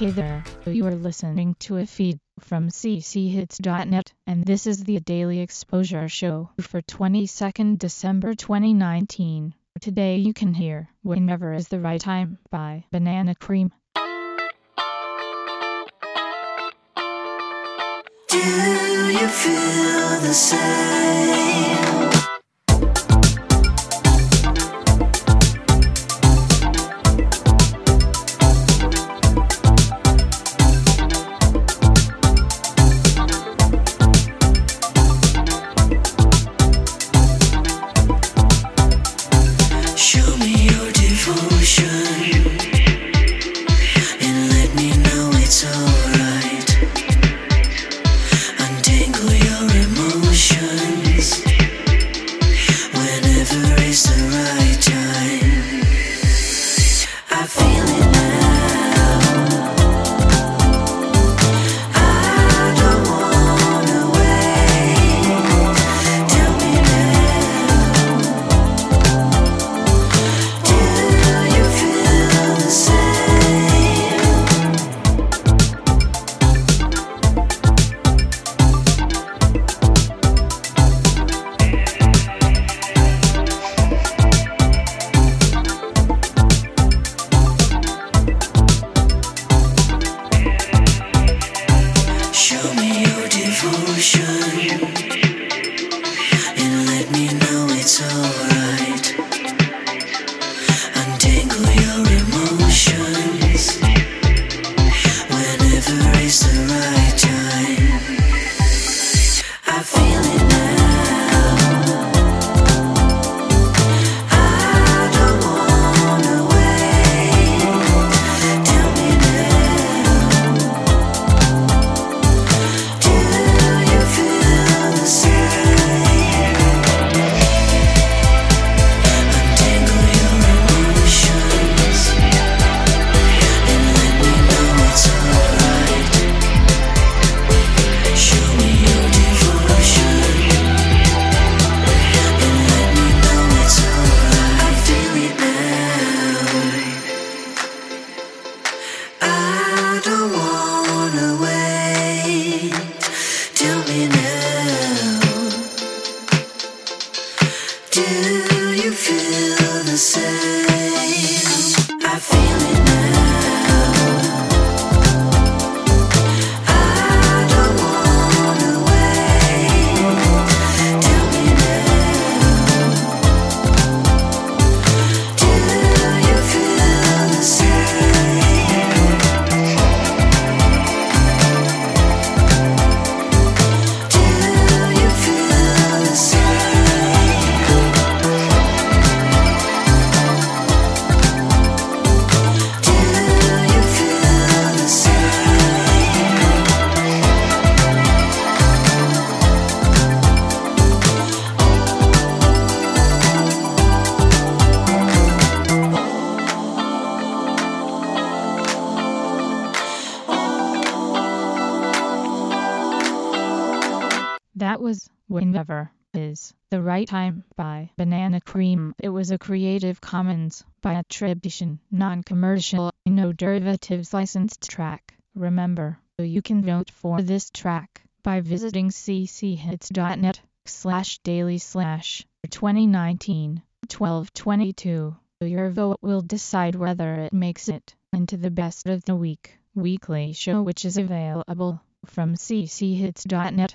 Hey there, you are listening to a feed from cchits.net, and this is the Daily Exposure Show for 22nd December 2019. Today you can hear Whenever is the Right Time by Banana Cream. Do you feel the same? And let me know it's alright. Feel the same? That was Whenever is the Right Time by Banana Cream. It was a Creative Commons by attribution, non-commercial, no derivatives licensed track. Remember, you can vote for this track by visiting cchits.net slash daily slash 2019 1222. Your vote will decide whether it makes it into the best of the week weekly show which is available from cchits.net